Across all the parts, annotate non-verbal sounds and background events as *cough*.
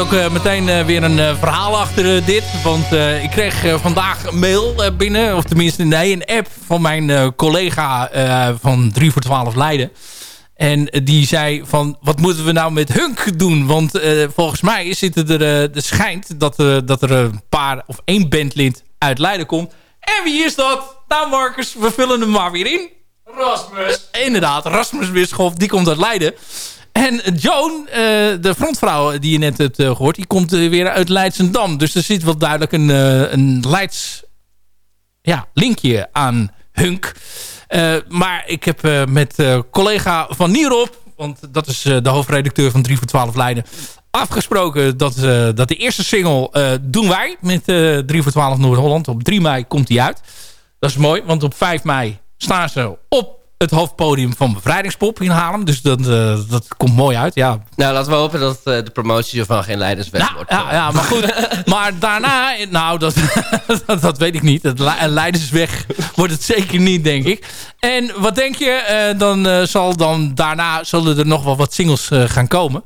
Ook uh, meteen uh, weer een uh, verhaal achter dit. Want ik kreeg vandaag een mail binnen. Of tenminste, nee, een app van mijn collega van 3 voor 12 Leiden. En die zei van, wat moeten we nou met Hunk doen? Want volgens mij zit er, de schijnt dat, dat er een paar of één bandlid uit Leiden komt. En wie is dat? Nou Marcus, we vullen hem maar weer in. Rasmus. inderdaad, Rasmus Bischoff, die komt uit Leiden. En Joan, uh, de frontvrouw die je net hebt uh, gehoord... die komt uh, weer uit Leidsendam. Dus er zit wel duidelijk een, een Leids ja, linkje aan Hunk. maar ik heb met collega Van Nierop... want dat is de hoofdredacteur van 3 voor 12 Leiden... afgesproken dat, dat de eerste single doen wij... met 3 voor 12 Noord-Holland. Op 3 mei komt die uit. Dat is mooi, want op 5 mei staan ze op het hoofdpodium van Bevrijdingspop in Haarlem. Dus dat, uh, dat komt mooi uit, ja. Nou, laten we hopen dat uh, de promotie van geen Leidersweg nou, wordt. Ja, ja, maar goed. *laughs* maar daarna, nou, dat, *laughs* dat, dat, weet ik niet. Het Leidersweg wordt het zeker niet, denk ik. En wat denk je? Uh, dan zal dan daarna zullen er nog wel wat singles gaan komen.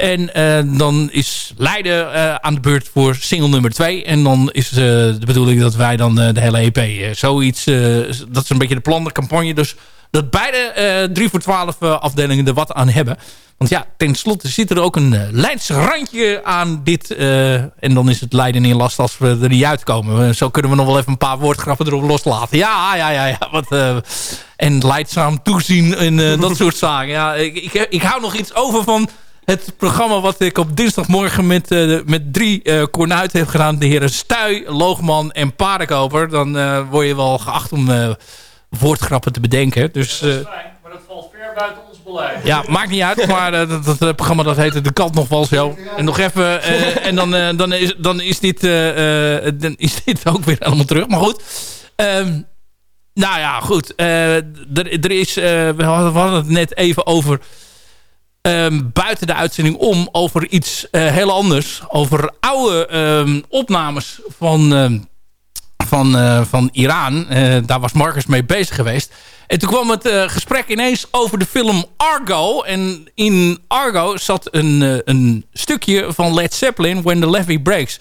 En uh, dan is Leiden uh, aan de beurt voor single nummer 2. En dan is uh, de bedoeling dat wij dan de hele EP zoiets... dat is een beetje de plan, de campagne. Dus dat beide 3 voor 12 afdelingen er wat aan hebben. Want ja, tenslotte zit er ook een Leidse randje aan dit. en dan is het Leiden in last als we er niet uitkomen. Zo kunnen we nog wel even een paar woordgrappen erop loslaten. Ja, ja, ja. ja wat, en leidzaam toezien en dat *laughs* soort zaken. Ja, ik, ik, ik hou nog iets over van het programma wat ik op dinsdagmorgen met, uh, met drie uh, kornuiten heb gedaan. De heren Stuy, Loogman en Paardenkoper. Dan uh, word je wel geacht om woordgrappen te bedenken. Dus, dat is fijn, maar dat valt ver buiten ons beleid. Ja, maakt niet uit. Maar dat, dat, programma dat heette De Kant nog wel zo. En nog even. en dan, dan, is, dan, is dit, dan is dit ook weer helemaal terug. Maar goed. Um, nou ja, goed. er, er is, we hadden het net even over Um, buiten de uitzending om over iets uh, heel anders. Over oude um, opnames van, uh, van, uh, van Iran. daar was Marcus mee bezig geweest. En toen kwam het gesprek ineens over de film Argo. En in Argo zat een, een stukje van Led Zeppelin, When the Levee Breaks.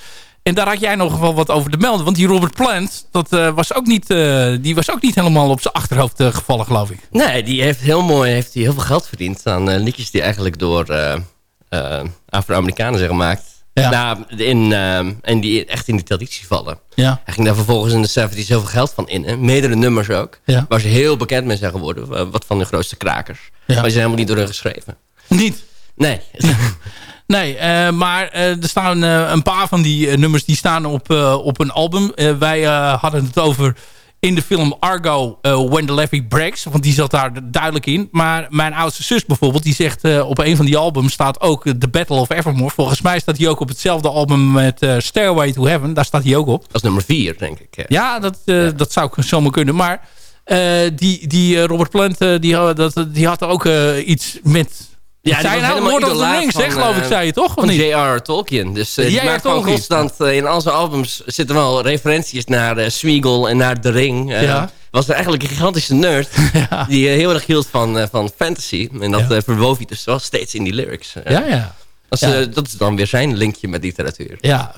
En daar had jij nog wel wat over te melden. Want die Robert Plant, dat, uh, was, ook niet, uh, die was ook niet helemaal op zijn achterhoofd uh, gevallen, geloof ik. Nee, die heeft heel mooi heeft die heel veel geld verdiend aan liedjes die eigenlijk door Afro-Amerikanen zijn gemaakt. Ja. Nou, in, en die echt in die traditie vallen. Ja. Hij ging daar vervolgens in de 70's heel veel geld van in. Meerdere nummers ook. Ja. Waar ze heel bekend mee zijn geworden. wat van de grootste krakers. Ja. Maar die zijn helemaal niet door hun geschreven. Niet? Nee. *laughs* *laughs* Nee, uh, maar uh, er staan uh, een paar van die nummers die staan op, op een album. wij hadden het over in de film Argo When the Levy Breaks. Want die zat daar duidelijk in. Maar mijn oudste zus bijvoorbeeld, die zegt op een van die albums staat ook The Battle of Evermore. Volgens mij staat hij ook op hetzelfde album met Stairway to Heaven. Daar staat hij ook op. Dat is nummer vier, denk ik. Ja, dat, ja. dat zou zomaar kunnen. Maar die, die Robert Plant, die, dat, die had ook iets met ja, zei nou Lord of the Rings, hè, geloof ik, zei je toch? Van J.R. Tolkien. Dus uh, die maakt gewoon constant... Uh, in al zijn albums zitten wel referenties naar uh, Smeagol en naar The Ring. ja. Was er eigenlijk een gigantische nerd *laughs* ja. die heel erg hield van, van fantasy. En dat ja. verwoof hij dus wel steeds in die lyrics. ja, ja. Dat is, ja. dat is, dan weer zijn linkje met literatuur. Ja,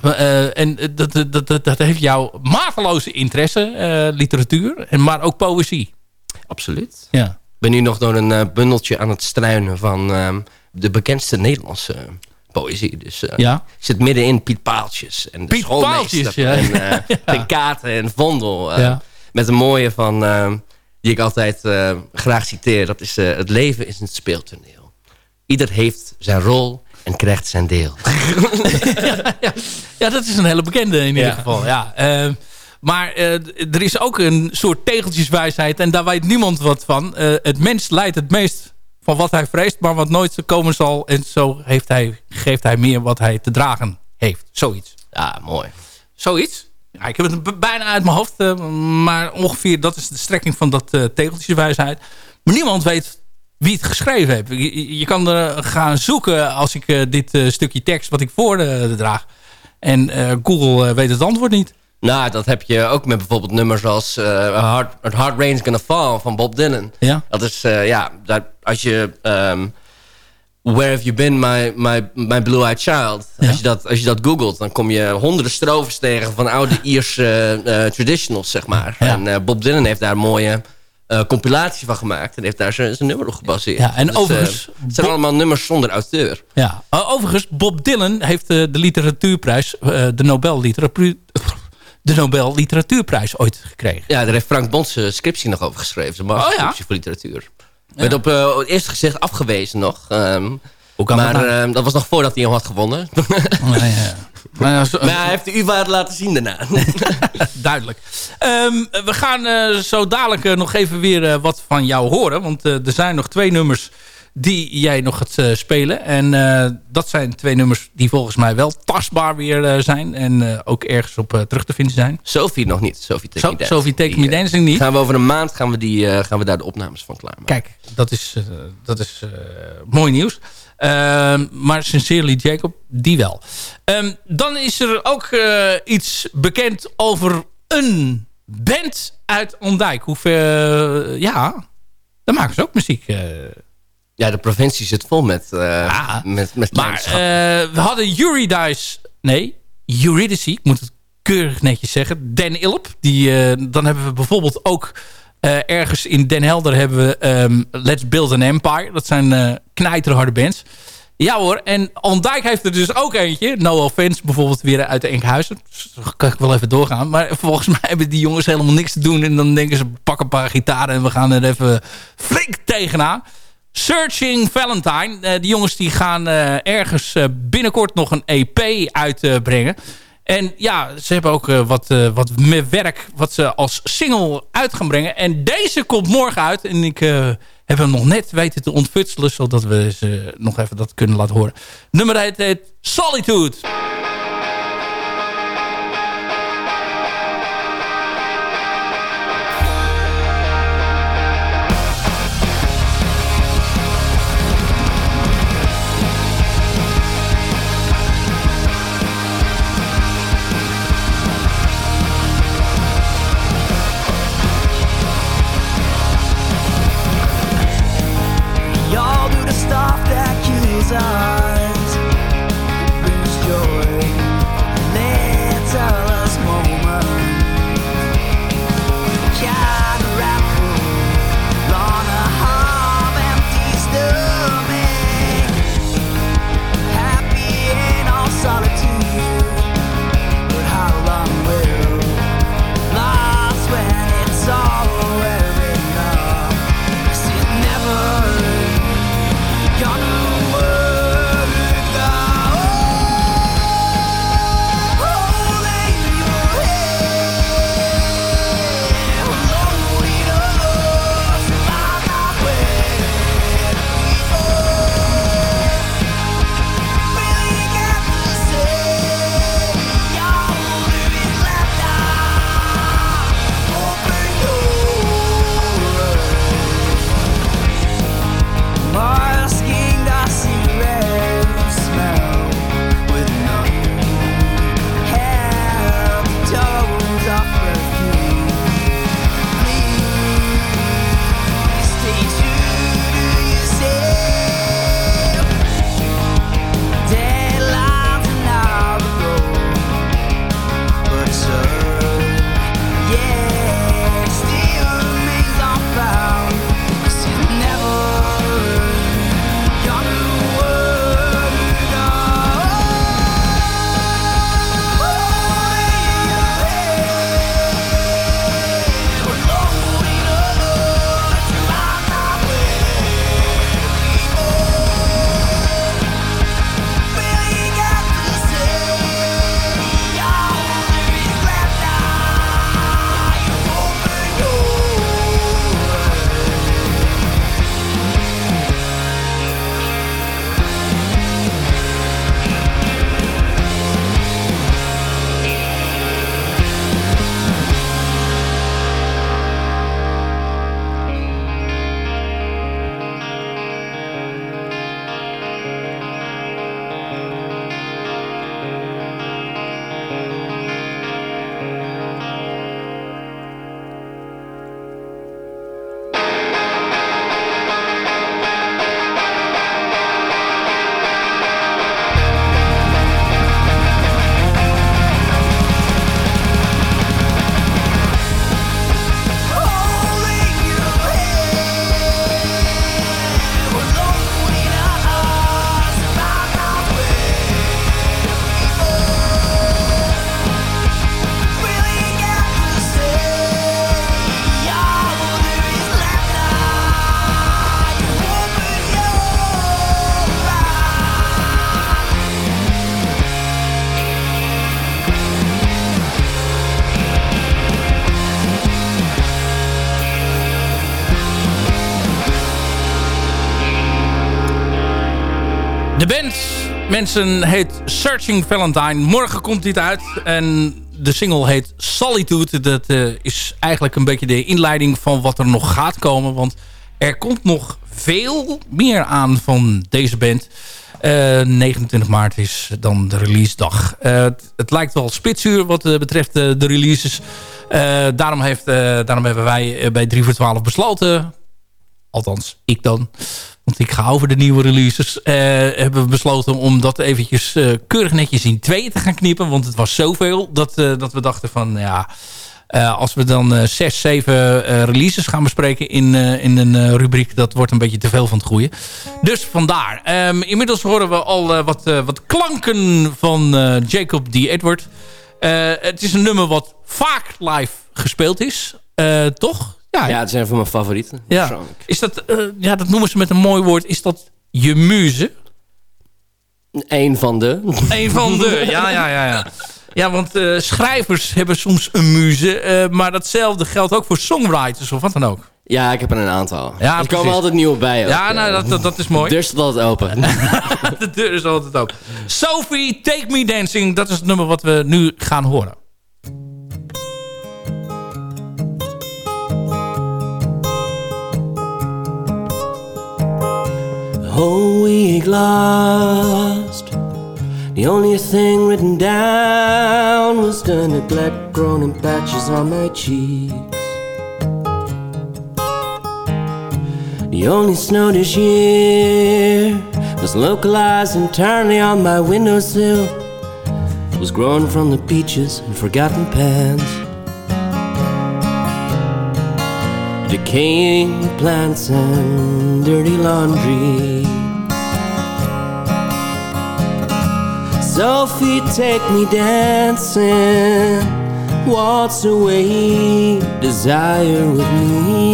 en dat, dat, dat, dat heeft jouw mateloze interesse, literatuur, en, maar ook poëzie. Absoluut. Ja ben nu nog door een uh, bundeltje aan het struinen van uh, de bekendste Nederlandse poëzie. Dus uh, ja? zit midden in Piet Paaltjes en de Piet Paaltjes, ja. en ja. *laughs* Katen en Vondel. Ja. Met een mooie van, die ik altijd graag citeer. Dat is het leven is een speeltoneel. Ieder heeft zijn rol en krijgt zijn deel. ja, *laughs* ja, dat is een hele bekende in ieder geval. Ja. Maar uh, er is ook een soort tegeltjeswijsheid. En daar weet niemand wat van. Uh, het mens leidt het meest van wat hij vreest. Maar wat nooit komen zal. En zo heeft hij, geeft hij meer wat hij te dragen heeft. Zoiets. Ja, mooi. Zoiets. Ja, ik heb het bijna uit mijn hoofd. Uh, maar ongeveer dat is de strekking van dat tegeltjeswijsheid. Maar niemand weet wie het geschreven heeft. Je, je kan er gaan zoeken als ik dit stukje tekst wat ik voordraag. en Google weet het antwoord niet. Nou, dat heb je ook met bijvoorbeeld nummers als uh, Hard, Hard Rain's Gonna Fall van Bob Dylan. Ja. Dat is, uh, ja, dat, als je... Um, Where have you been, my, my, my blue-eyed child? Ja. Als, je dat, als je dat googelt, dan kom je honderden strofes tegen van oude Ierse uh, traditionals, zeg maar. Ja. En Bob Dylan heeft daar een mooie compilatie van gemaakt. En heeft daar zijn, zijn nummer op gebaseerd. Ja, en dus, overigens... het zijn allemaal nummers zonder auteur. Ja, overigens, Bob Dylan heeft de literatuurprijs, de Nobel Literatuur de Nobel Literatuurprijs ooit gekregen. Ja, daar heeft Frank Bons een scriptie nog over geschreven. Zijn oh, ja? voor literatuur. Ja. Werd op uh, het eerste gezicht afgewezen nog. Um, Hoe kan maar dat, nou? uh, dat was nog voordat hij hem had gewonnen. ja, ja. *laughs* Maar, hij heeft de U-waarde laten zien daarna. *laughs* duidelijk. Ehm, we gaan eh, zo dadelijk eh, nog even weer eh, wat van jou horen. Want eh, er zijn nog twee nummers die jij nog gaat eh, spelen. En eh, dat zijn twee nummers die volgens mij wel tastbaar weer eh, zijn. En ook ergens op terug te vinden zijn. Sophie nog niet. Sophie Take Zo, Me. Sophie Take Me niet. Gaan we over een maand gaan we, die, gaan we daar de opnames van klaarmaken. Kijk, dat is, dat is mooi nieuws. Ehm, maar Sincerely Jacob, die wel. Ehm, dan is er ook iets bekend over een band uit Ondijk. Hoeveel, ja, daar maken ze ook muziek. Ja, de provincie zit vol met, Ja, met, met maar eh, we hadden Eurydice, nee, Eurydice, ik moet het keurig netjes zeggen. Dan Ilp, die, eh, dan hebben we bijvoorbeeld ook ergens in Den Helder hebben we ehm, Let's Build an Empire. Dat zijn knijterharde bands. Ja hoor, en Ondijk heeft er dus ook eentje. No offense, bijvoorbeeld weer uit de Enkhuizen. Dus kan ik wel even doorgaan. Maar volgens mij hebben die jongens helemaal niks te doen. En dan denken ze, pak een paar gitaren en we gaan er even flink tegenaan. Searching Valentine. Eh, die jongens die gaan eh, ergens eh, binnenkort nog een EP uitbrengen. en ja, ze hebben ook wat, wat werk wat ze als single uit gaan brengen. En deze komt morgen uit. En ik heb hem nog net weten te ontfutselen. Zodat we ze nog even dat kunnen laten horen. Nummer heet, heet Solitude. De band, mensen, heet Searching Valentine. Morgen komt dit uit en de single heet Solitude. Dat uh, is eigenlijk een beetje de inleiding van wat er nog gaat komen. Want er komt nog veel meer aan van deze band. Uh, 29 maart is dan de release dag. Het, het, lijkt wel spitsuur wat betreft de releases. daarom, heeft, daarom hebben wij bij 3 voor 12 besloten... althans, ik dan want ik ga over de nieuwe releases. Uh, hebben we besloten om dat eventjes uh, keurig netjes in tweeën te gaan knippen. Want het was zoveel dat, uh, dat we dachten van ja... als we dan zes, zeven releases gaan bespreken in, in een rubriek... dat wordt een beetje te veel van het goede. Dus vandaar. Um, inmiddels horen we al wat, wat klanken van Jacob D. Edward. het is een nummer wat vaak live gespeeld is. toch? Ja, ja, het zijn van mijn favorieten. Ja. Is dat, uh, ja, dat noemen ze met een mooi woord. Is dat je muze? Eén van de. Eén van de, ja, ja, ja. Ja, ja want uh, schrijvers hebben soms een muze. Uh, maar datzelfde geldt ook voor songwriters of wat dan ook. Ja, ik heb er een aantal. Ja, er komen altijd nieuwe bij. Ook. Ja, nou, dat, dat, dat is mooi. De deur staat altijd open. *laughs* de deur is altijd open. Sophie, Take Me Dancing. Dat is het nummer wat we nu gaan horen. Whole week lost. The only thing written down was the neglect grown in patches on my cheeks. The only snow this year was localized entirely on my windowsill. It was grown from the peaches and forgotten pans. Decaying plants and dirty laundry. Sophie, take me dancing. Waltz away desire with me.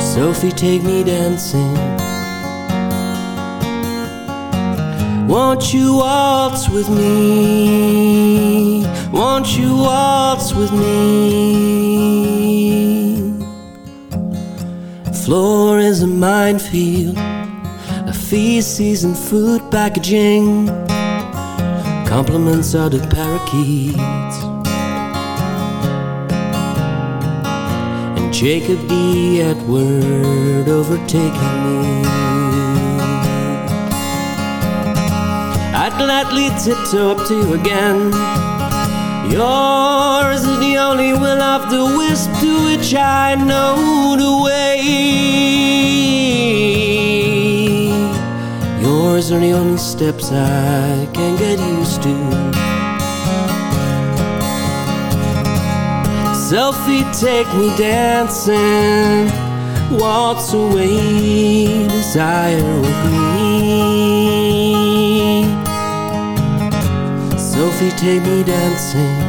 Sophie, take me dancing. Won't you waltz with me? Won't you waltz with me? Floor is a minefield a feces and food packaging, compliments are of parakeets. And Jacob D. Edward overtaking me. I'd gladly tiptoe up to you again. Yours is the only will of the wisp to which I know the way. Yours are the only steps I can get used to. Selfie, take me dancing. Waltz away, desire with me. Sophie, take me dancing.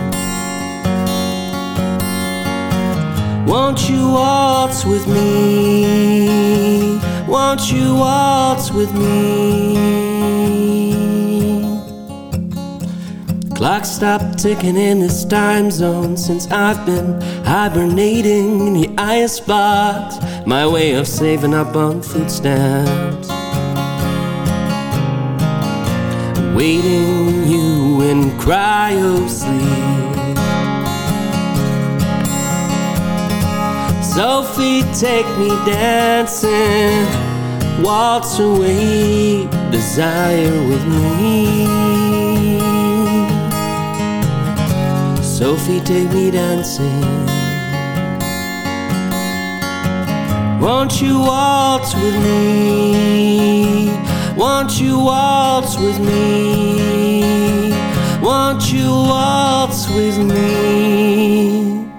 Won't you waltz with me? Won't you waltz with me? Clock stopped ticking in this time zone since I've been hibernating in the ice box. My way of saving up on food stamps. Waiting you in cryo sleep. Sophie, take me dancing. Waltz away, desire with me. Sophie, take me dancing. Won't you waltz with me? Won't you waltz with me? Won't you waltz with me?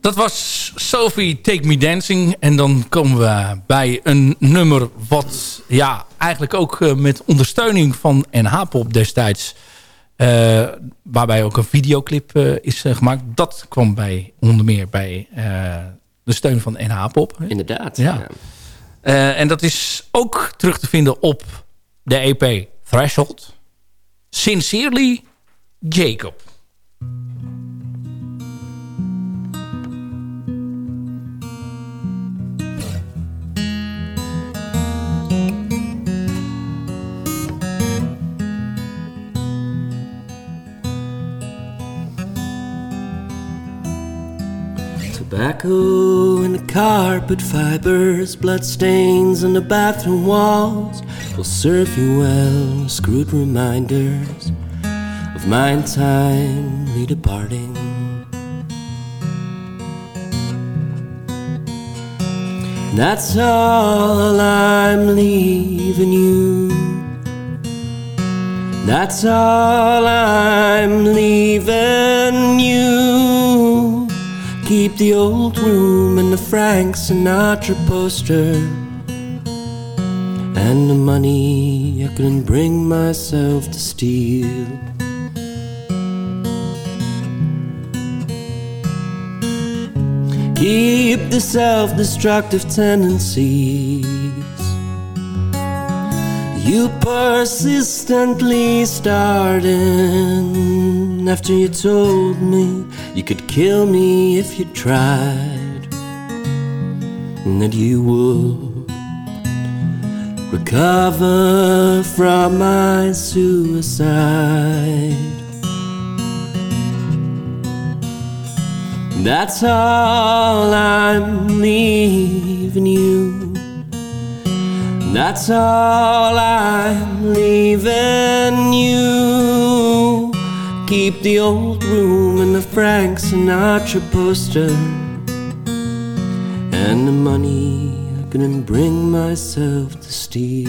Dat was Sophie Take Me Dancing. En dan komen we bij een nummer wat ja, eigenlijk ook uh, met ondersteuning van NH-pop destijds... Uh, waarbij ook een videoclip uh, is gemaakt. Dat kwam bij, onder meer bij de steun van NH-pop. Inderdaad. Ja. ja. En dat is ook terug te vinden op de EP Threshold. Sincerely, Jacob. Tobacco in the carpet fibers, blood stains on the bathroom walls will serve you well crude reminders of my untimely departing. That's all I'm leaving you. That's all I'm leaving you. Keep the old room and the Frank Sinatra poster. And the money I couldn't bring myself to steal. Keep the self destructive tendencies you persistently started after you told me you could kill me if you tried, and that you would recover from my suicide. That's all I'm leaving you. That's all I'm leaving you. Keep the old room and the Frank Sinatra poster. And the money I couldn't bring myself to steal.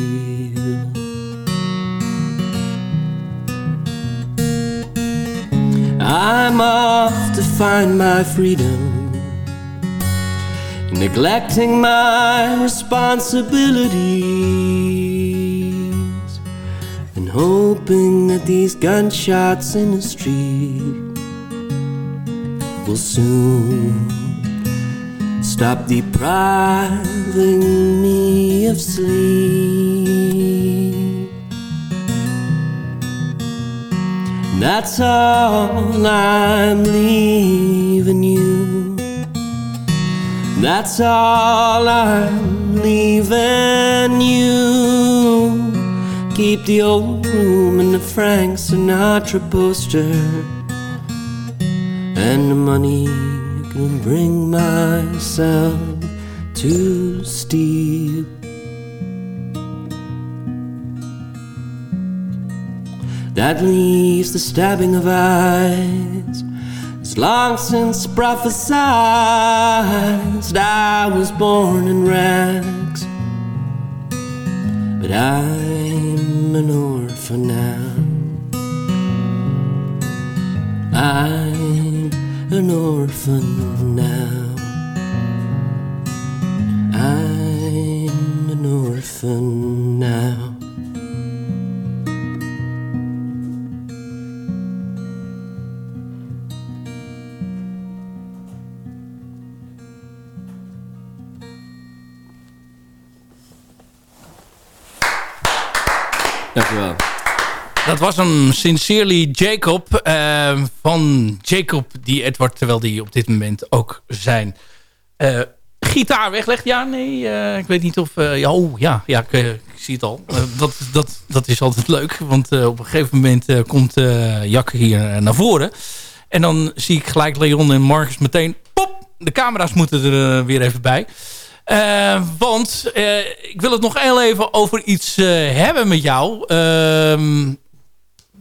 I'm off to find my freedom, neglecting my responsibilities, and hoping that these gunshots in the street will soon stop depriving me of sleep. That's all I'm leaving you. That's all I'm leaving you. Keep the old room and the Frank Sinatra poster. And the money can bring myself to steal. that leaves the stabbing of eyes. It's long since prophesied I was born in rags, but I'm an orphan now. I'm an orphan now. I'm an orphan now. Dat was een Sincerely Jacob eh, van Jacob die Edward, terwijl die op dit moment ook zijn eh, gitaar weglegt. Ja, nee, eh, ik weet niet of... ja, oh, ja, ja ik, zie het al. dat, dat, dat is altijd leuk, want op een gegeven moment komt Jak hier naar voren. En dan zie ik gelijk Leon en Marcus meteen... Pop, de camera's moeten er weer even bij. Want ik wil het nog heel even over iets hebben met jou.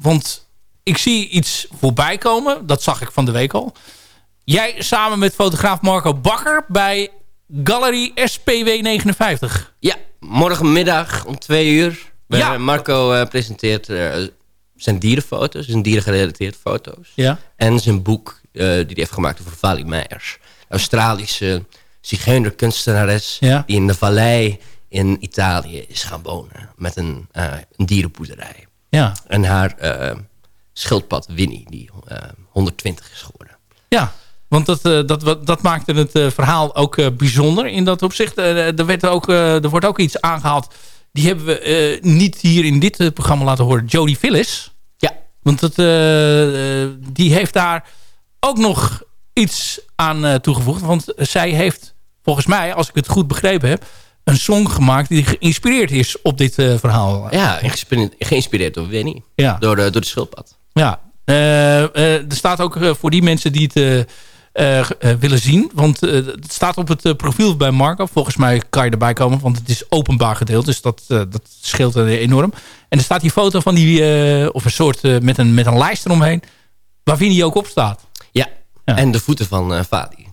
Want ik zie iets voorbij komen. Dat zag ik van de week al. Jij samen met fotograaf Marco Bakker bij Gallery SPW 59. Ja, morgenmiddag om twee uur. Ja. Marco presenteert zijn dierenfoto's. Zijn dierengerelateerde foto's. Ja. En zijn boek die hij heeft gemaakt over Vali Meijers. Australische zigeunerkunstenares... Ja. die in de vallei in Italië is gaan wonen. Met een, een dierenpoederij. Ja. En haar uh, schildpad Winnie, die uh, 120 is geworden. Ja, want dat, dat, dat maakte het verhaal ook bijzonder in dat opzicht. er, werd ook, er wordt ook iets aangehaald. Die hebben we niet hier in dit programma laten horen. Jodie Phillis. Ja. Want dat, die heeft daar ook nog iets aan toegevoegd. Want zij heeft volgens mij, als ik het goed begrepen heb... een song gemaakt die geïnspireerd is op dit uh, verhaal. Ja, geïnspireerd door Winnie. Ja. Door, de, door de schildpad. Ja. Uh, uh, er staat ook voor die mensen die het eh, eh, willen zien. Want eh, het staat op het profiel bij Marco. Volgens mij kan je erbij komen, want het is openbaar gedeeld. Dus dat, dat scheelt enorm. En er staat die foto van die, of een soort met, een, met een lijst eromheen. Waar Vinnie ook op staat. Ja, en de voeten van Fadi.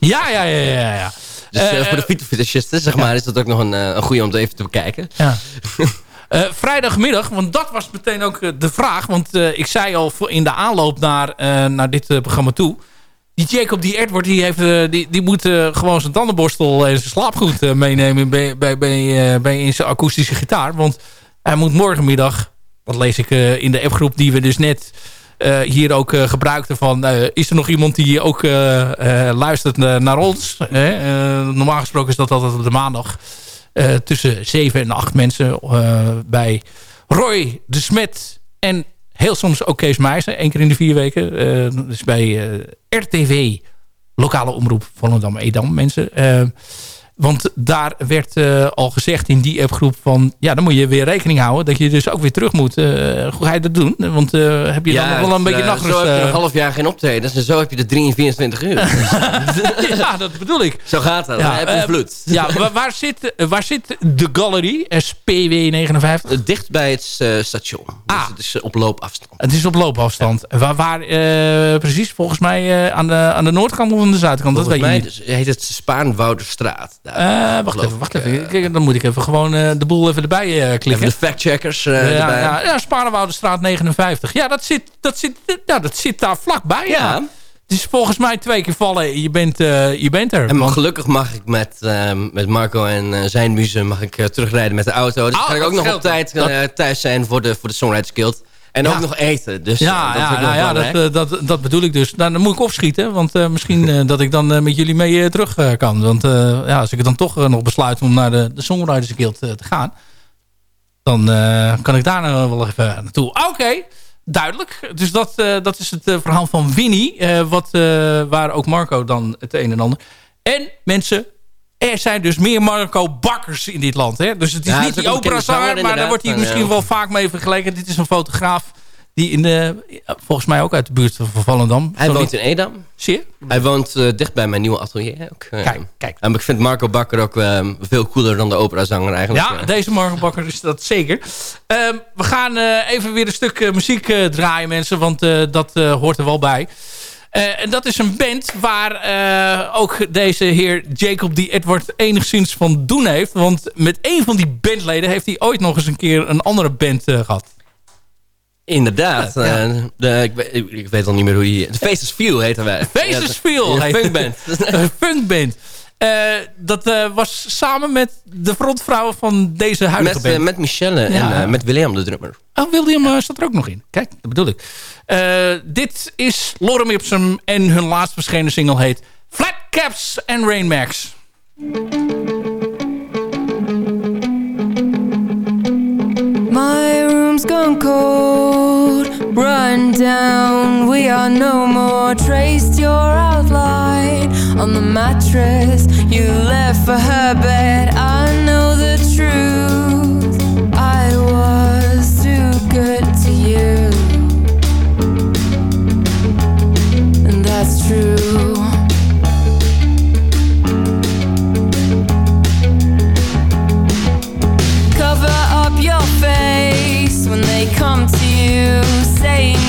Ja, ja, ja, ja. ja. Dus voor de fietsfetischisten, zeg maar, is dat ook nog een, een goede om te even te bekijken. Ja. *laughs* vrijdagmiddag, want dat was meteen ook de vraag. Want ik zei al in de aanloop naar, naar dit programma toe die Jacob, die Edward, die, heeft, eh, die, die moet gewoon zijn tandenborstel en zijn slaapgoed meenemen bij, bij, bij, bij in zijn akoestische gitaar. Want hij moet morgenmiddag, dat lees ik in de appgroep die we dus net hier ook gebruikten van... is er nog iemand die ook luistert naar ons? normaal gesproken is dat altijd op de maandag tussen zeven en acht mensen bij Roy de Smet en heel soms ook Kees Meijsen, één keer in de vier weken. dus bij RTV, lokale omroep Volendam-Edam, mensen. Want daar werd uh, al gezegd in die appgroep van... ja, dan moet je weer rekening houden dat je dus ook weer terug moet. Uh, hoe ga je dat doen? Want heb je dan nog wel een beetje nachtrust? Zo heb je een half jaar geen optreden. En zo heb je de 23 uur. *laughs* ja, dat bedoel ik. Zo gaat dat. Ja, heb je vloed. ja, waar, zit, waar zit de gallery, SPW 59? Dicht bij het station. Dus ah. het is op loopafstand. Het is op loopafstand. Waar, waar precies? Volgens mij aan, de, aan de noordkant of aan de zuidkant? Volgens dat weet mij dus, heet het Spaanwouderstraat. Uh, wacht even, wacht even. dan moet ik even gewoon uh, de boel even erbij uh, klikken. Even de factcheckers ja, erbij. Ja, ja Sparenwoudenstraat 59. Ja, dat zit, dat zit, ja, dat zit daar vlakbij. Ja. ja. Het is volgens mij twee keer vallen. Je bent, je bent er. En gelukkig mag ik met, met Marco en zijn muze mag ik terugrijden met de auto. Dus oh, kan ik ook nog op tijd thuis zijn voor de, voor de Songwriters Guild. En ook nog eten. Dus ja, dat, ja, nou ja dat, eh, dat, dat bedoel ik dus. Nou, dan moet ik opschieten. Want uh, misschien uh, *laughs* dat ik dan met jullie mee terug kan. Want ja, als ik dan toch nog besluit om naar de, de Songwriters Guild te gaan. Dan kan ik daar nou wel even naartoe. Oké, duidelijk. Dus dat, dat is het verhaal van Winnie. wat, waar ook Marco dan het een en ander. En mensen, er zijn dus meer Marco Bakkers in dit land. Hè? Dus het is niet die operazanger, maar daar wordt hij misschien wel vaak mee vergeleken. Dit is een fotograaf die in de, volgens mij ook uit de buurt van Volendam. Hij woont in Edam. Zie je? Hij woont uh, dicht bij mijn nieuwe atelier. Ook, uh, kijk, kijk. ik vind Marco Bakker ook uh, veel cooler dan de operazanger eigenlijk. Ja, deze Marco Bakker is dat zeker. Ehm, we gaan even weer een stuk muziek draaien mensen, want dat hoort er wel bij. Uh, en dat is een band waar uh, ook deze heer Jacob die Edward enigszins van doen heeft. Want met een van die bandleden heeft hij ooit nog eens een keer een andere band uh, gehad. Inderdaad. Ja. de, ik, weet, ik, weet al niet meer hoe die... De Faces Feel heette wij. Faces Feel. Een funkband. *laughs* funkband. Uh, dat uh, was samen met de frontvrouw van deze huidige met, band. Met Michelle en met William de drummer. Oh, William staat er ook nog in. Kijk, dat bedoel ik. Dit is Lorem Ipsum en hun laatst verschenen single heet Flat Caps and Rain Max. My room's gone cold, run down. We are no more. Traced your outline on the mattress you left for her bed. I know the truth. That's true. Cover up your face when they come to you, saying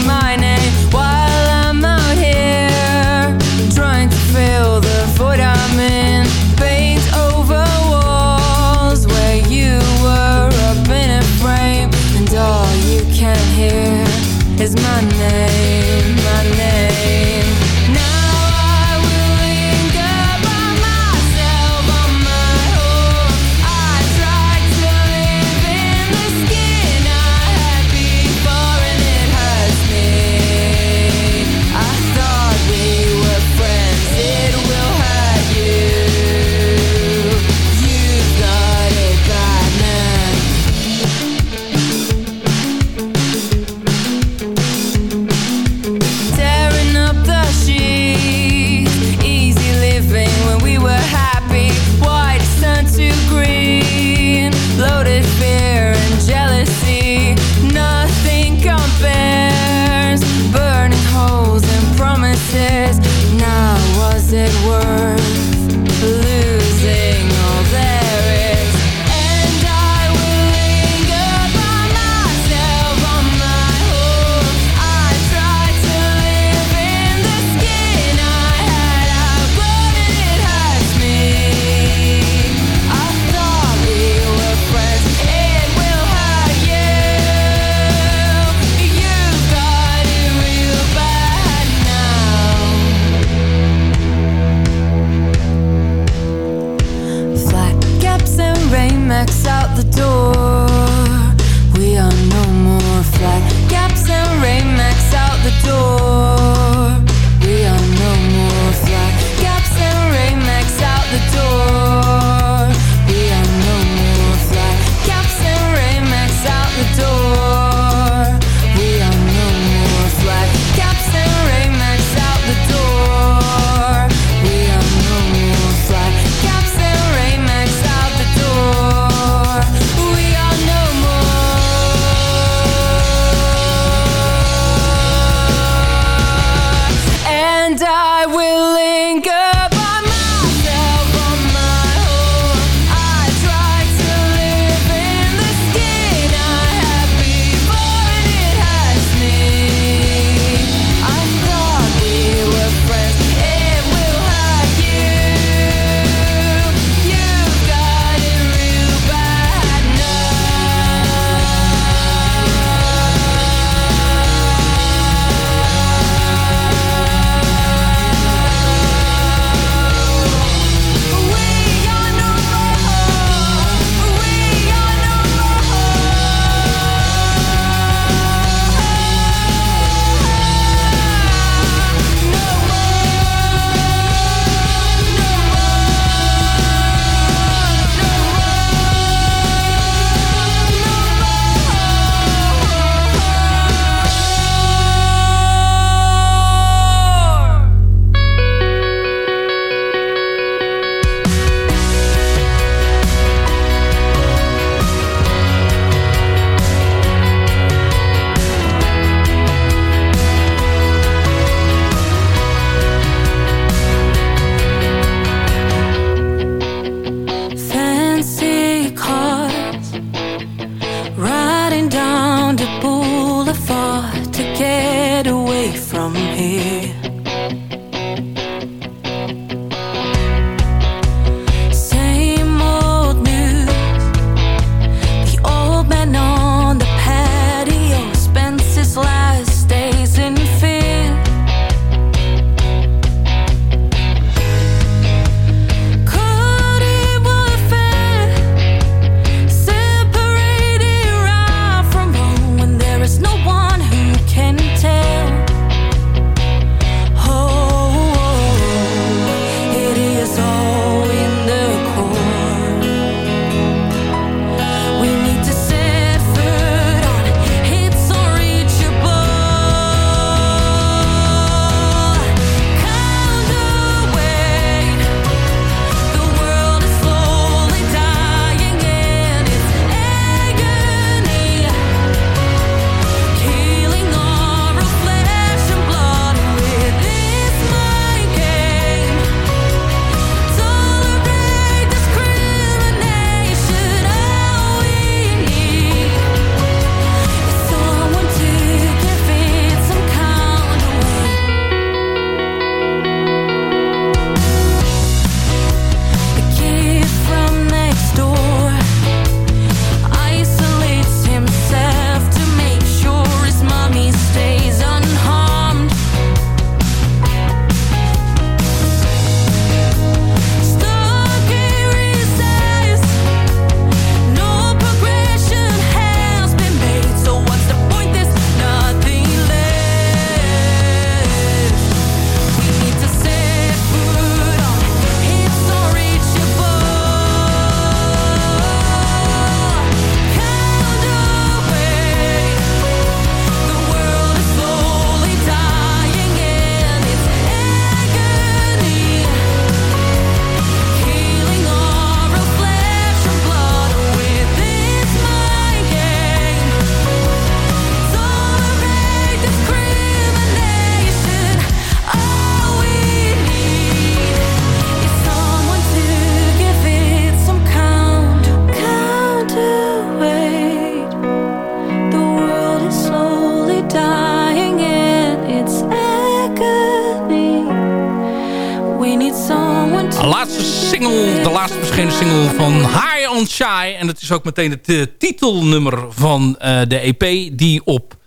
single van High on Shy. En dat is ook meteen het uh, titelnummer van uh, de EP die op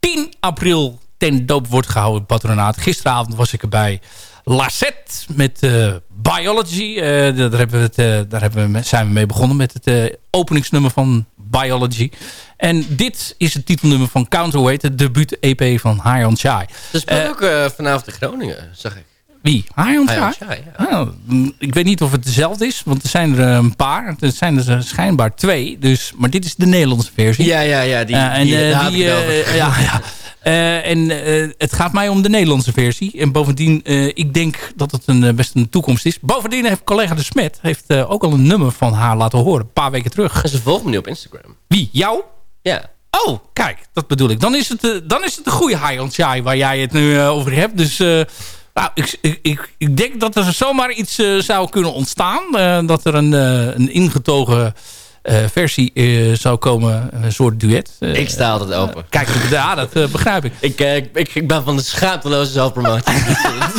10 april ten doop wordt gehouden in Patronaat. Gisteravond was ik erbij. Lacet met uh, Biology. daar, hebben we het, daar hebben we, zijn we mee begonnen met het openingsnummer van Biology. En dit is het titelnummer van Counterweight, de debuut-EP van High on Shy. Ze speelt ook vanavond in Groningen, zag ik. Wie? High. Oh, ik weet niet of het dezelfde is, want er zijn er een paar. Er zijn er schijnbaar twee. Dus, maar dit is de Nederlandse versie. Ja, ja, ja. Die, uh, en, die, uh, die uh, *laughs* ja, ja. en het gaat mij om de Nederlandse versie. En bovendien, ik denk dat het een, best een toekomst is. Bovendien heeft collega De Smet heeft, ook al een nummer van haar laten horen. Een paar weken terug. En ze volgt me nu op Instagram. Wie? Jou? Ja. Oh, kijk, dat bedoel ik. Dan is het, dan is het de goede High on waar jij het nu over hebt. Dus nou, ik, ik, ik, denk dat er zomaar iets uh, zou kunnen ontstaan. Uh, dat er een, uh, een ingetogen versie zou komen. Een soort duet. ik sta altijd open. kijk, ja, dat begrijp ik. ik, ik. Ik ben van de schaamteloze zelfpromotie.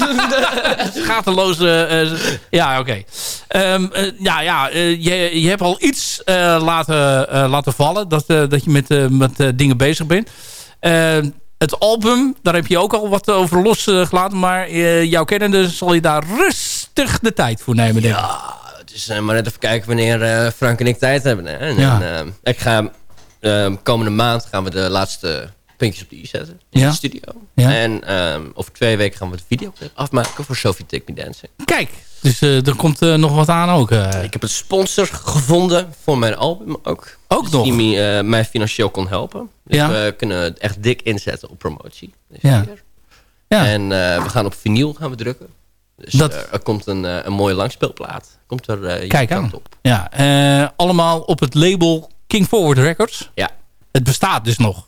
*laughs* Schaamteloze... ja, oké. Okay. Um, ja, ja je, je hebt al iets laten, laten vallen. Dat, dat je met, met dingen bezig bent. Ehm, het album, daar heb je ook al wat over losgelaten. Maar uh, jouw kennende zal je daar rustig de tijd voor nemen, denk ik. Ja, het is uh, maar net even kijken wanneer uh, Frank en ik tijd hebben. Hè. En, ja. en, ik ga komende maand gaan we de laatste puntjes op de i zetten. In ja. de studio. Ja. En um, over twee weken gaan we de video afmaken voor Sophie Take Me Dancing. Kijk, dus uh, er komt uh, nog wat aan ook. Uh. Ik heb een sponsor gevonden voor mijn album ook. Ook dus nog? Die me, mij financieel kon helpen. Dus ja. we kunnen echt dik inzetten op promotie. Ja. ja. En we gaan op vinyl gaan we drukken. Dus dat... er komt een, een mooie langspeelplaat. Komt er Kijk aan. Op. Ja, allemaal op het label King Forward Records. Ja. Het bestaat dus nog.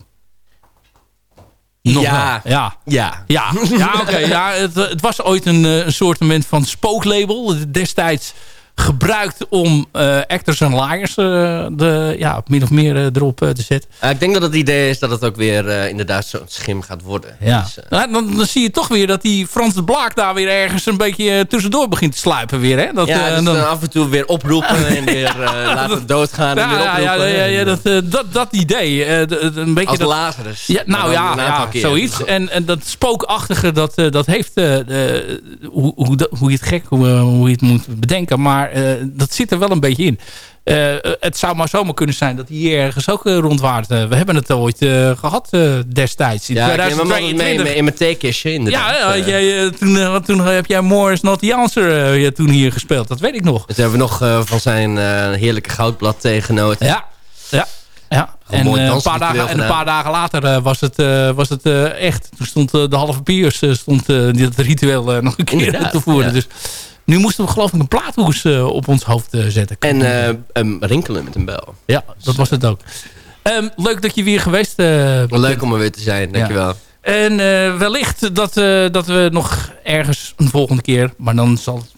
Nog ja. ja. Ja. Ja, ja oké. Okay. Ja, het, het, was ooit een, een soort van spooklabel. Destijds gebruikt om uh, actors en liars uh, de, ja, min of meer uh, erop te zetten. ik denk dat het idee is dat het ook weer inderdaad zo'n schim gaat worden. Ja. Dus, nou, dan, dan, zie je toch weer dat die Frans de Blaak daar weer ergens een beetje tussendoor begint te sluipen weer. Hè? Dat, ja, dus dan... af en toe weer oproepen *laughs* en weer laten doodgaan en ja, weer oproepen. Ja, ja, ja, dat, dat, dat idee. een beetje Als dat, Lazarus. Ja, nou ja, ja zoiets. En, en dat spookachtige, dat, dat heeft hoe, hoe, hoe je het gek, hoe, hoe je het moet bedenken. Maar dat zit er wel een beetje in. Uh, het zou maar zomaar kunnen zijn dat hij hier ergens ook uh, rondwaart. We hebben het ooit gehad destijds. In ja, 2022. ik mee in mijn theekistje inderdaad. Ja, jij, toen, toen heb jij Morris Not The Answer toen hier gespeeld. Dat weet ik nog. Dat hebben we nog van zijn heerlijke goudblad tegenoten. Ja, ja. Ja, en, een paar dagen, en een paar dagen later uh, was het, uh, was het uh, echt. Toen stond de halve piers stond, dit ritueel nog een keer Inderdaad, te voeren. Ja. Dus nu moesten we geloof ik een plaathoes uh, op ons hoofd uh, zetten. En um, rinkelen met een bel. Ja, dat was het ook. Um, leuk dat je weer geweest bent. Leuk om er weer te zijn, dankjewel. Ja. En wellicht dat, dat we nog ergens een volgende keer... maar dan zal het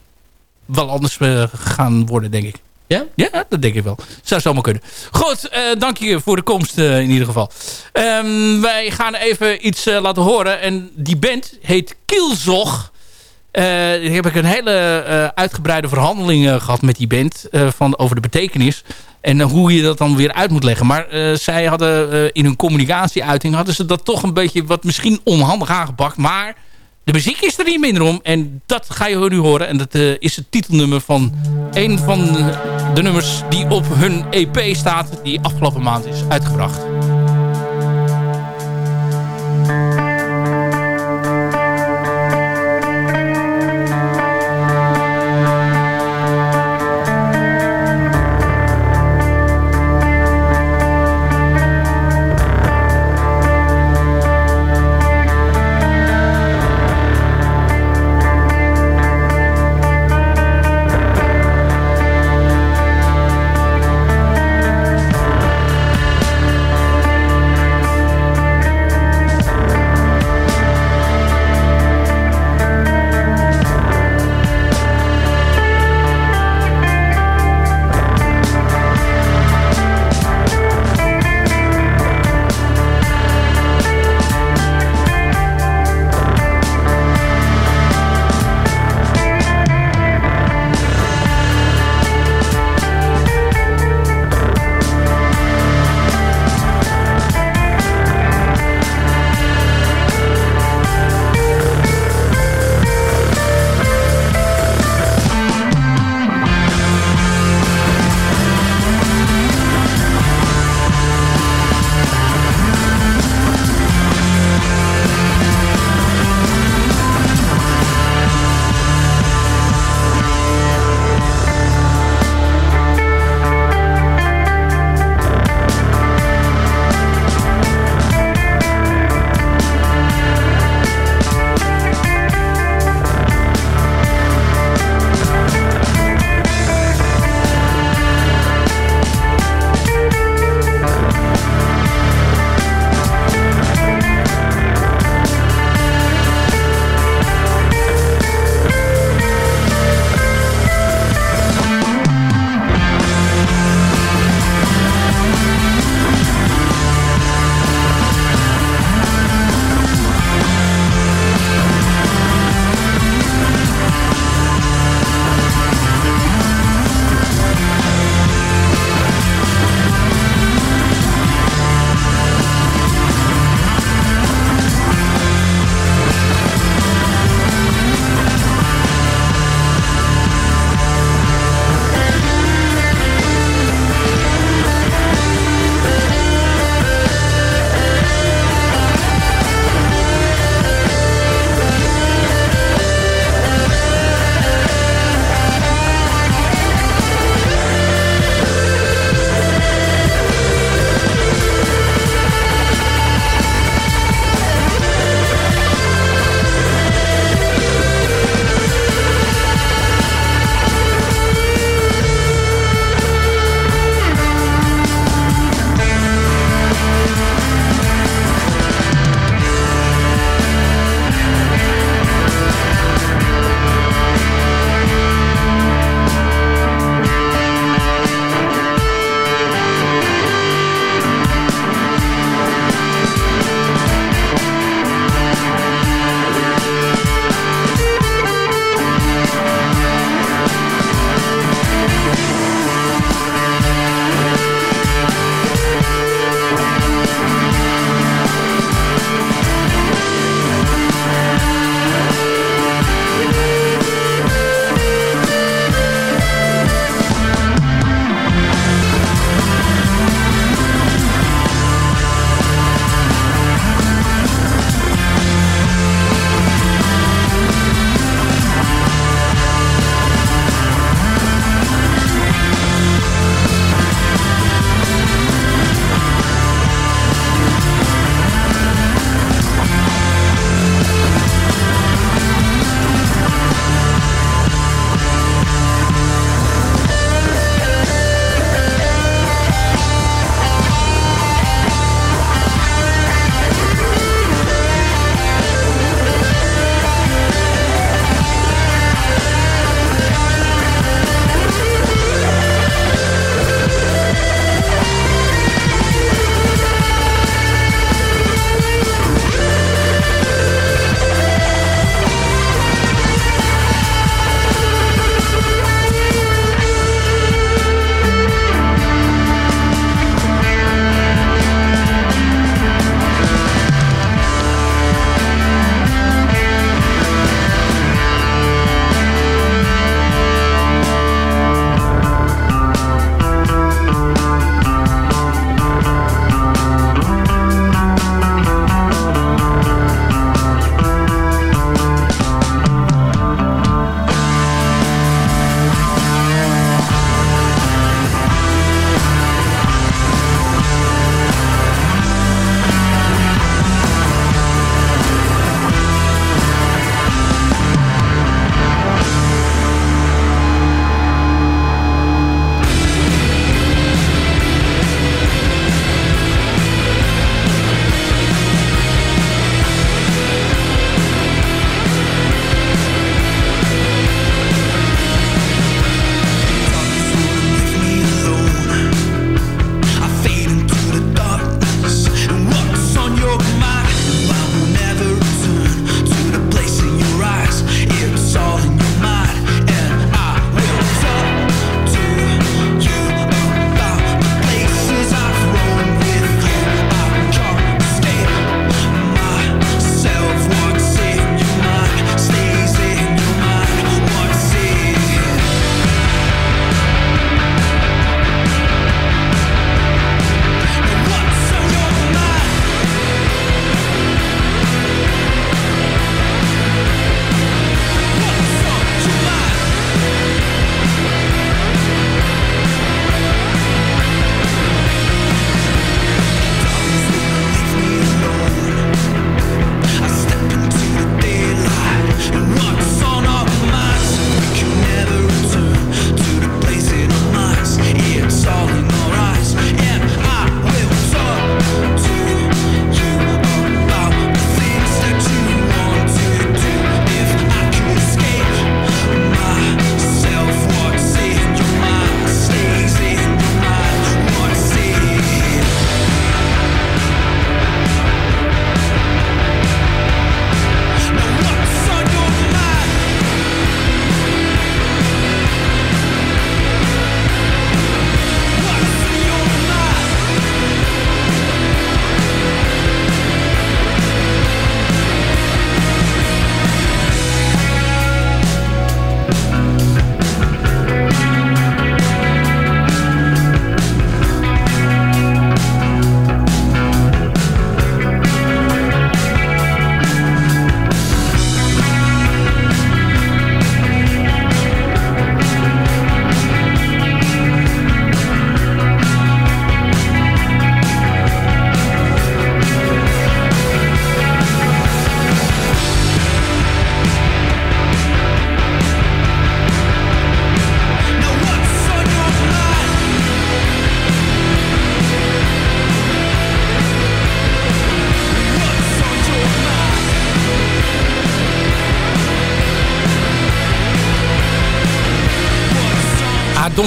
wel anders gaan worden, denk ik. Ja? Ja, dat denk ik wel. Zou zomaar kunnen. Goed, dank je voor de komst in ieder geval. Um, wij gaan even iets laten horen. En die band heet Kielzog... Uh, heb ik een hele uh, uitgebreide verhandeling uh, gehad met die band van, over de betekenis. En hoe je dat dan weer uit moet leggen. Maar zij hadden in hun communicatieuiting hadden ze dat toch een beetje wat misschien onhandig aangepakt. Maar de muziek is er niet minder om. En dat ga je nu horen. En dat is het titelnummer van een van de nummers die op hun EP staat. Die afgelopen maand is uitgebracht.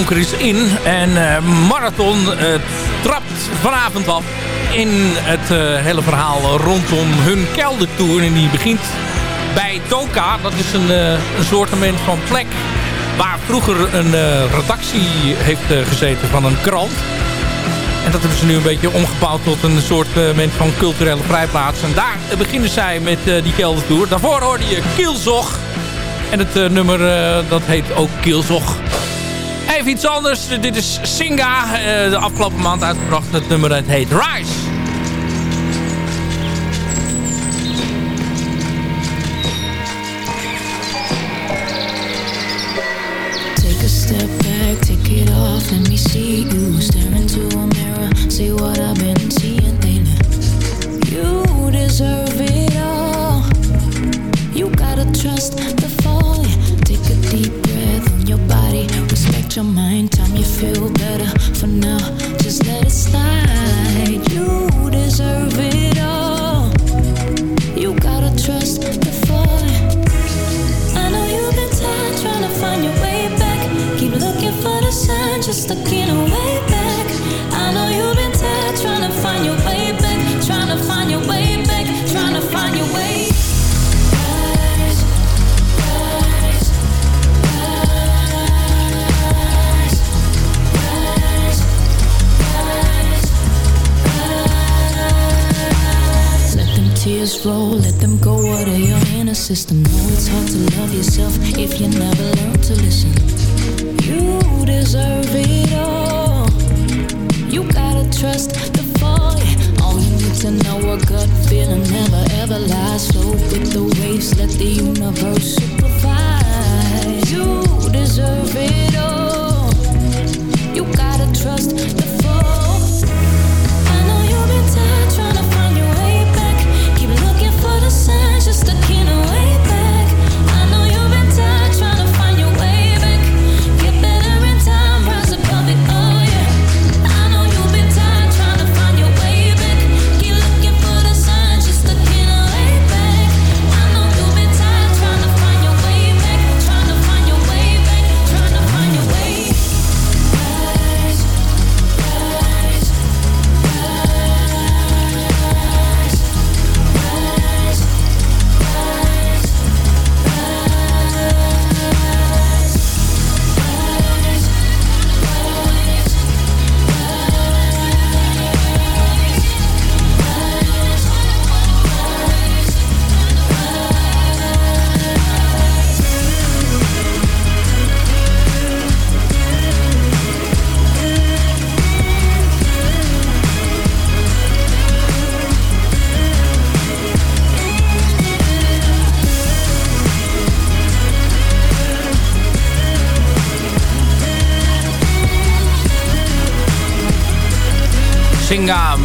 Donker is in. En Marathon trapt vanavond af in het hele verhaal rondom hun keldertour. En die begint bij Toka. Dat is een, een soortement van plek waar vroeger een redactie heeft gezeten van een krant. En dat hebben ze nu een beetje omgebouwd tot een soort uh, van culturele vrijplaats. En daar beginnen zij met die keldertour. Daarvoor hoorde je Kielzog. En het nummer dat heet ook Kielzog. Even iets anders. Dit is Singa. de afgelopen maand uitgebracht. Het nummer dat heet Rise. Take a step back, take it off, let me see you stare into a see what I've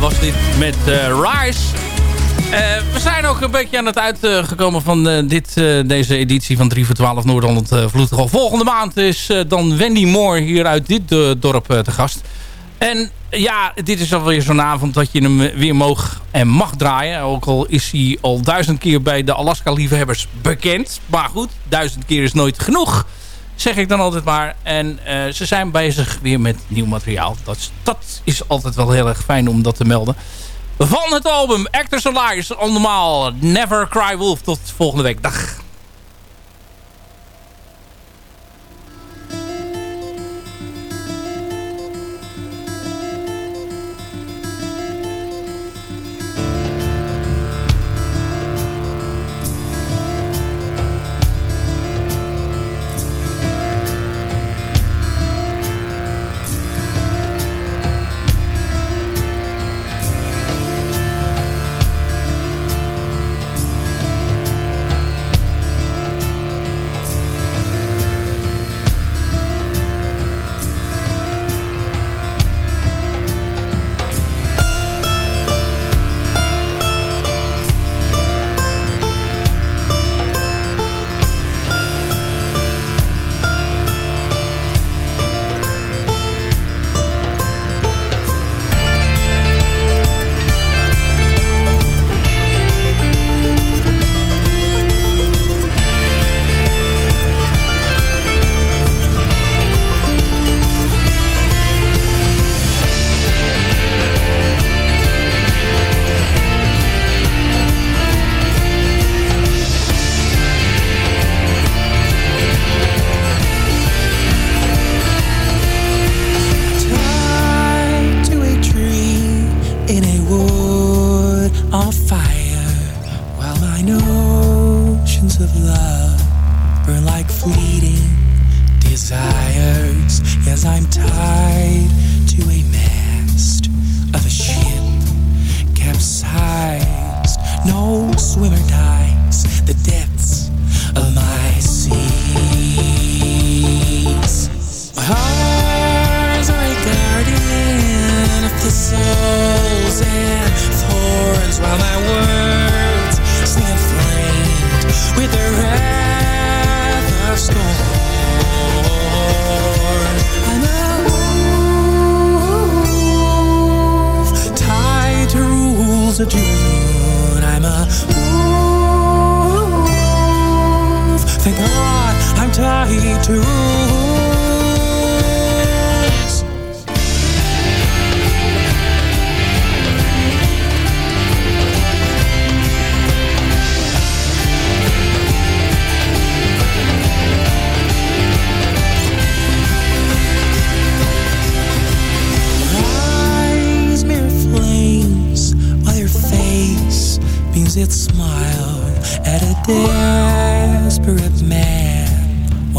was dit met uh, Rise. Uh, we zijn ook een beetje aan het uitgekomen van uh, dit, deze editie van 3 voor 12 Noord-Holland Vloedgolf. Volgende maand is dan Wendy Moore hier uit dit dorp te gast. En ja, dit is alweer zo'n avond dat je hem weer mag en mag draaien. Ook al is hij al duizend keer bij de Alaska-liefhebbers bekend. Maar goed, duizend keer is nooit genoeg zeg ik dan altijd maar. En uh, ze zijn bezig weer met nieuw materiaal. Dat is, dat is altijd wel heel erg fijn om dat te melden. Van het album Actors Alive, allemaal Never Cry Wolf. Tot volgende week. Dag.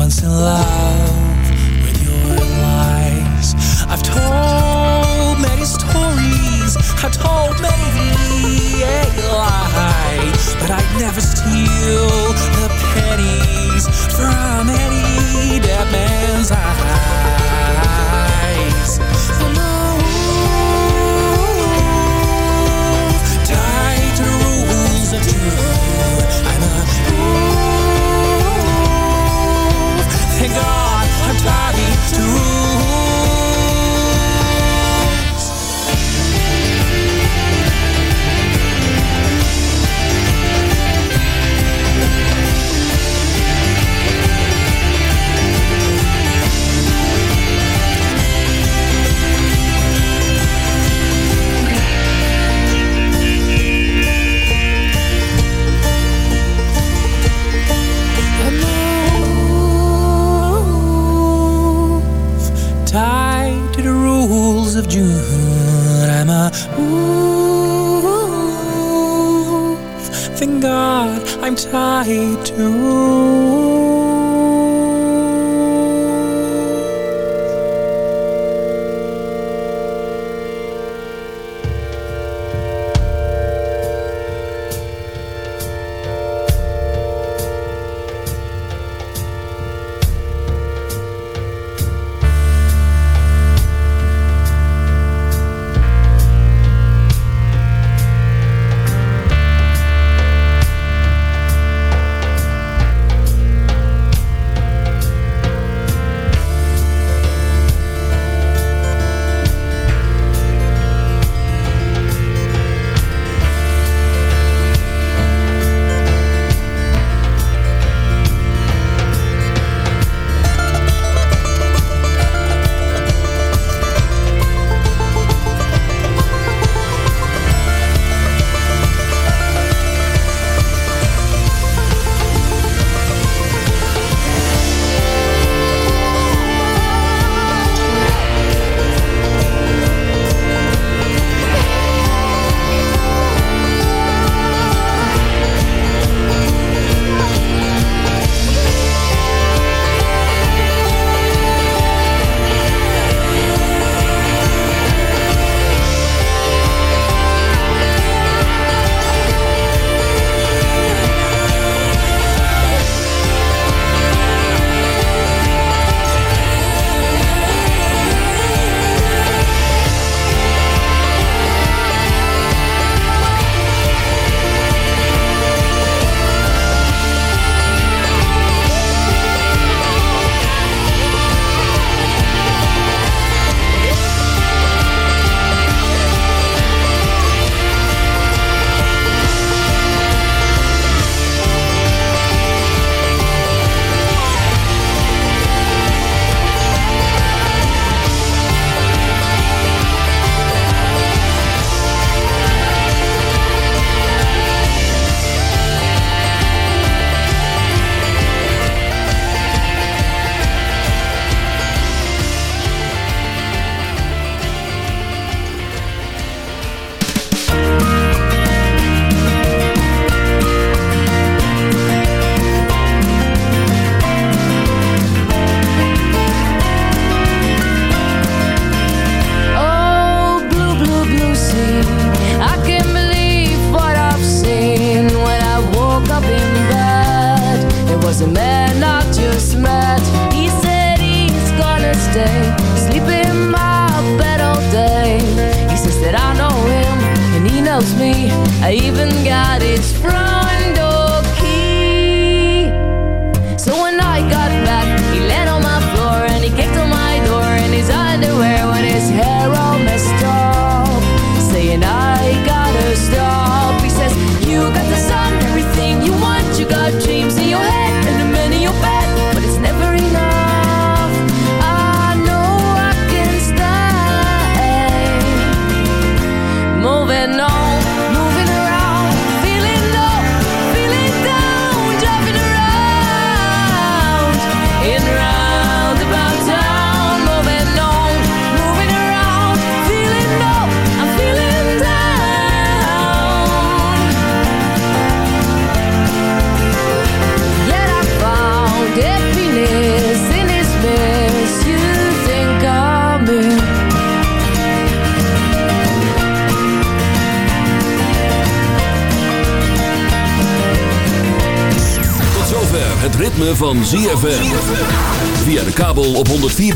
Once in love